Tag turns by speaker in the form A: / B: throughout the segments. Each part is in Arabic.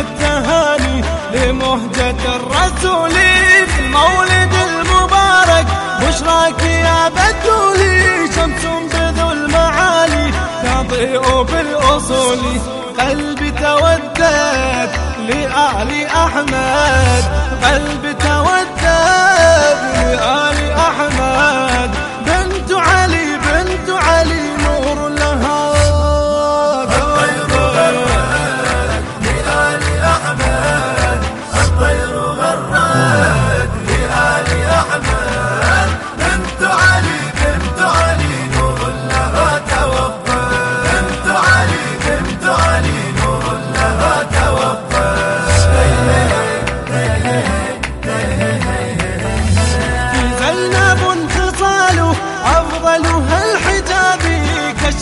A: التهاني لمهجة الرسول في المولد المبارك. بشراك يا بدولي شمس بذو المعالي. تضيء بالأصول
B: قلبي تودد لآل أحمد. قلبي تودد لآل أحمد.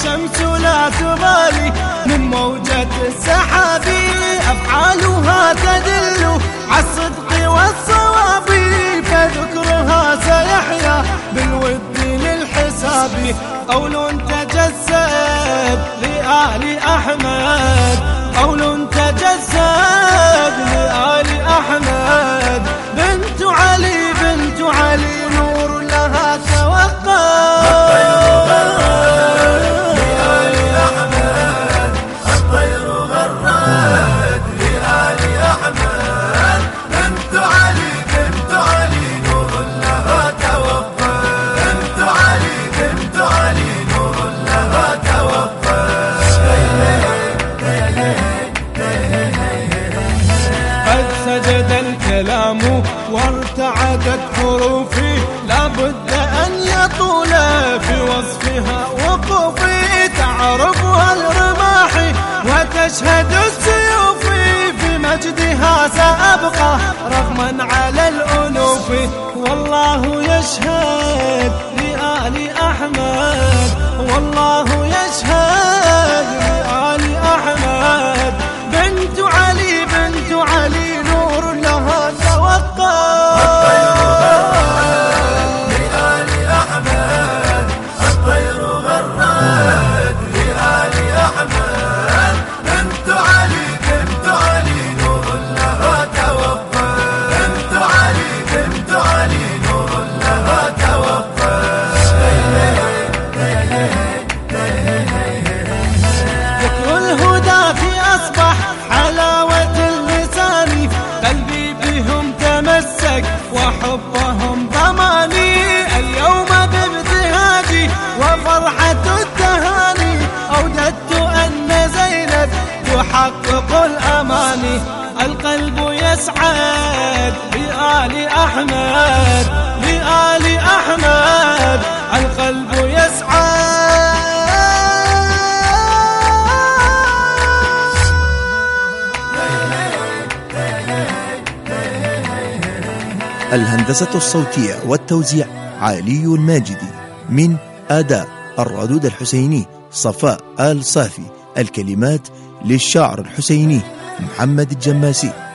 A: كالشمس لا تبالي من موجة السحاب أفعالها تدل على الصدق والصواب فذكرها سيحيا بالود للحساب. قول تجسد سجد الكلام وارتعدت حروفي لابد أن يطول في وصفها وقوفي. تعرفها الرماح وتشهد السيوف في مجدها سأبقى رغما على الألوف والله يشهد لآل أحمد والله يشهد أحمد بنت علي. تحقق الأماني القلب يسعد بآل أحمد بآل أحمد. القلب يسعد.
C: الهندسة الصوتية والتوزيع علي الماجدي من أداء الردود الحسيني صفاء آل صافي الكلمات للشاعر الحسيني محمد الجماسي.